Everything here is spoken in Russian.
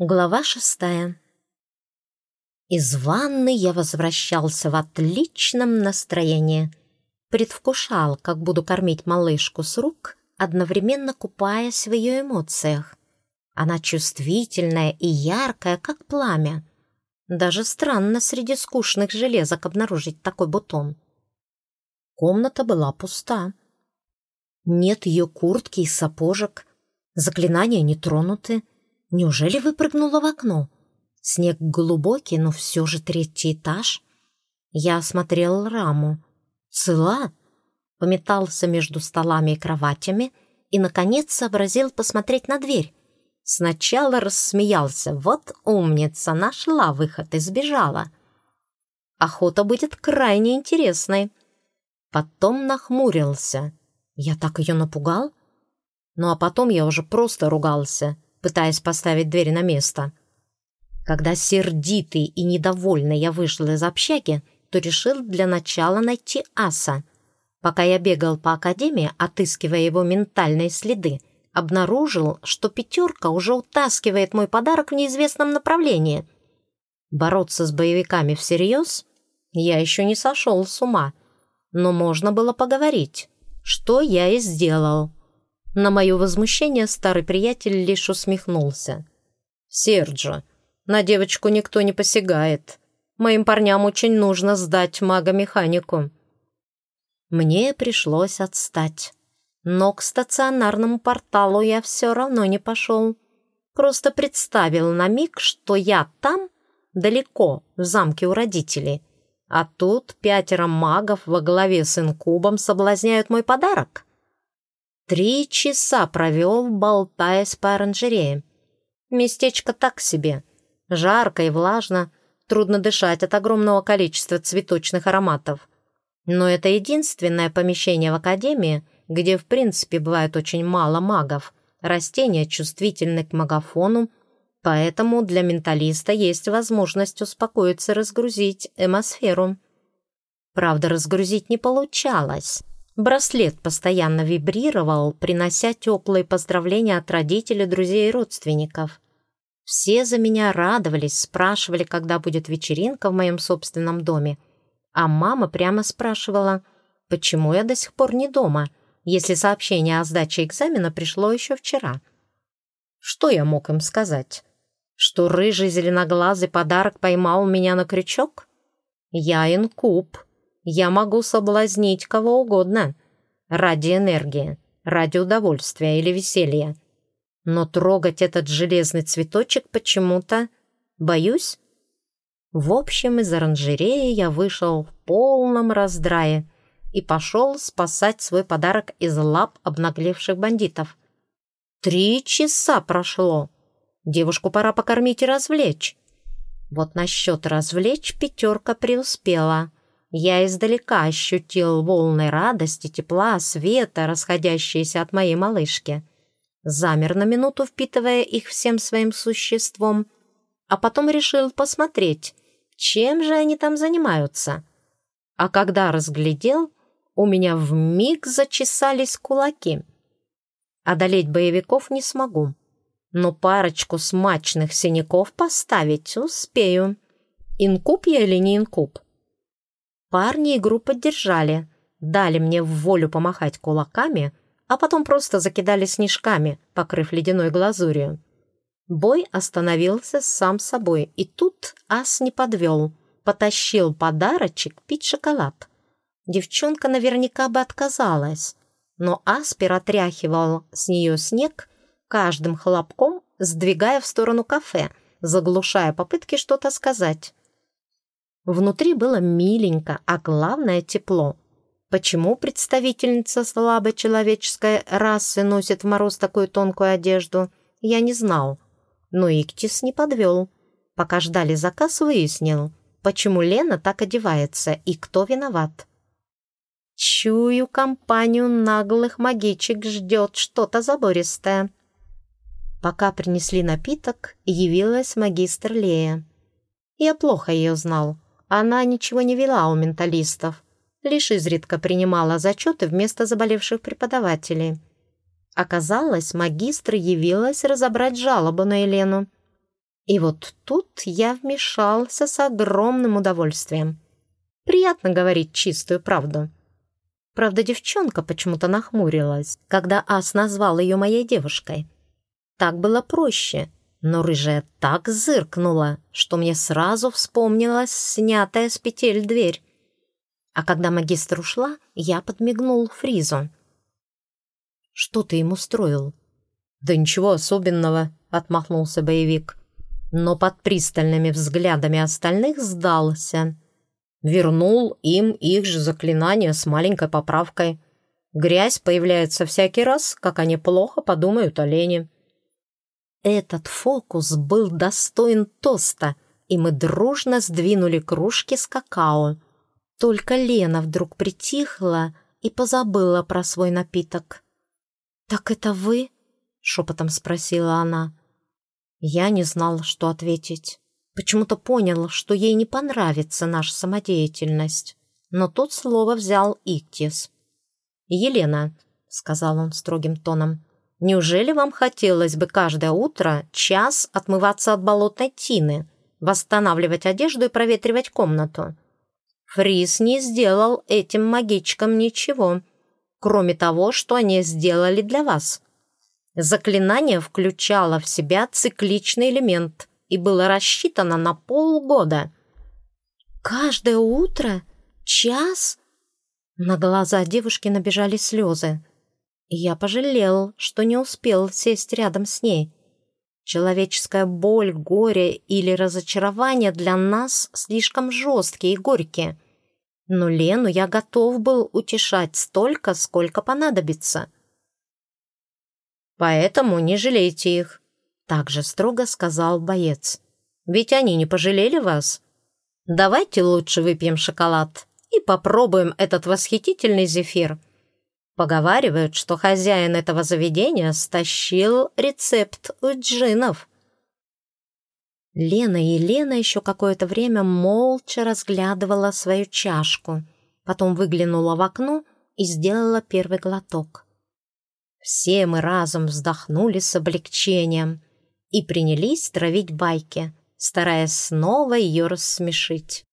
Глава шестая. Из ванны я возвращался в отличном настроении. Предвкушал, как буду кормить малышку с рук, одновременно купаясь в ее эмоциях. Она чувствительная и яркая, как пламя. Даже странно среди скучных железок обнаружить такой бутон. Комната была пуста. Нет ее куртки и сапожек. Заклинания не тронуты. Неужели выпрыгнула в окно? Снег глубокий, но все же третий этаж. Я осмотрел раму. Цела? Пометался между столами и кроватями и, наконец, сообразил посмотреть на дверь. Сначала рассмеялся. Вот умница, нашла выход и сбежала. Охота будет крайне интересной. Потом нахмурился. Я так ее напугал? Ну а потом я уже просто ругался — пытаясь поставить дверь на место. Когда сердитый и недовольный я вышел из общаги, то решил для начала найти аса. Пока я бегал по академии, отыскивая его ментальные следы, обнаружил, что пятерка уже утаскивает мой подарок в неизвестном направлении. Бороться с боевиками всерьез я еще не сошел с ума, но можно было поговорить, что я и сделал. На мое возмущение старый приятель лишь усмехнулся. «Серджо, на девочку никто не посягает. Моим парням очень нужно сдать мага-механику». Мне пришлось отстать. Но к стационарному порталу я все равно не пошел. Просто представил на миг, что я там, далеко, в замке у родителей. А тут пятеро магов во главе с инкубом соблазняют мой подарок. Три часа провел, болтаясь по оранжерее. Местечко так себе. Жарко и влажно, трудно дышать от огромного количества цветочных ароматов. Но это единственное помещение в академии, где в принципе бывает очень мало магов. Растения чувствительны к магафону, поэтому для менталиста есть возможность успокоиться разгрузить эмосферу. Правда, разгрузить не получалось. Браслет постоянно вибрировал, принося теплые поздравления от родителей, друзей и родственников. Все за меня радовались, спрашивали, когда будет вечеринка в моем собственном доме. А мама прямо спрашивала, почему я до сих пор не дома, если сообщение о сдаче экзамена пришло еще вчера. Что я мог им сказать? Что рыжий зеленоглазый подарок поймал меня на крючок? Я инкуб я могу соблазнить кого угодно ради энергии, ради удовольствия или веселья. Но трогать этот железный цветочек почему-то боюсь. В общем, из оранжереи я вышел в полном раздрае и пошел спасать свой подарок из лап обнаглевших бандитов. Три часа прошло. Девушку пора покормить и развлечь. Вот насчет развлечь пятерка преуспела. Я издалека ощутил волны радости, тепла, света, расходящиеся от моей малышки. Замер на минуту, впитывая их всем своим существом, а потом решил посмотреть, чем же они там занимаются. А когда разглядел, у меня вмиг зачесались кулаки. Одолеть боевиков не смогу, но парочку смачных синяков поставить успею. Инкуб я или не инкуб? Парни игру поддержали, дали мне в волю помахать кулаками, а потом просто закидали снежками, покрыв ледяной глазурью. Бой остановился сам собой, и тут ас не подвел, потащил подарочек пить шоколад. Девчонка наверняка бы отказалась, но Аспер отряхивал с нее снег, каждым хлопком сдвигая в сторону кафе, заглушая попытки что-то сказать. Внутри было миленько, а главное — тепло. Почему представительница слабой человеческой расы носит в мороз такую тонкую одежду, я не знал. Но Иктис не подвел. Пока ждали заказ, выяснил, почему Лена так одевается и кто виноват. Чую, компанию наглых магичек ждет что-то забористое. Пока принесли напиток, явилась магистр Лея. Я плохо ее знал. Она ничего не вела у менталистов, лишь изредка принимала зачеты вместо заболевших преподавателей. Оказалось, магистр явилась разобрать жалобу на Елену. И вот тут я вмешался с огромным удовольствием. Приятно говорить чистую правду. Правда, девчонка почему-то нахмурилась, когда Ас назвал ее моей девушкой. Так было проще, но рыжая так зыркнула, что мне сразу вспомнилась снятая с петель дверь. А когда магистр ушла, я подмигнул Фризу. «Что ты ему устроил?» «Да ничего особенного», — отмахнулся боевик но под пристальными взглядами остальных сдался. Вернул им их же заклинание с маленькой поправкой. Грязь появляется всякий раз, как они плохо подумают о Лене. Этот фокус был достоин тоста, и мы дружно сдвинули кружки с какао. Только Лена вдруг притихла и позабыла про свой напиток. «Так это вы?» — шепотом спросила она. Я не знал, что ответить. Почему-то понял, что ей не понравится наша самодеятельность. Но тут слово взял Иктис. «Елена», — сказал он строгим тоном, — «неужели вам хотелось бы каждое утро час отмываться от болотной тины, восстанавливать одежду и проветривать комнату?» Фрис не сделал этим магичкам ничего, кроме того, что они сделали для вас. Заклинание включало в себя цикличный элемент и было рассчитано на полгода. «Каждое утро? Час?» На глаза девушки набежали слезы. Я пожалел, что не успел сесть рядом с ней. Человеческая боль, горе или разочарование для нас слишком жесткие и горькие. Но Лену я готов был утешать столько, сколько понадобится. Поэтому не жалейте их», — также строго сказал боец. «Ведь они не пожалели вас. Давайте лучше выпьем шоколад и попробуем этот восхитительный зефир». Поговаривают, что хозяин этого заведения стащил рецепт у джинов. Лена и Лена еще какое-то время молча разглядывала свою чашку, потом выглянула в окно и сделала первый глоток. Все мы разом вздохнули с облегчением и принялись травить байки, стараясь снова ее рассмешить.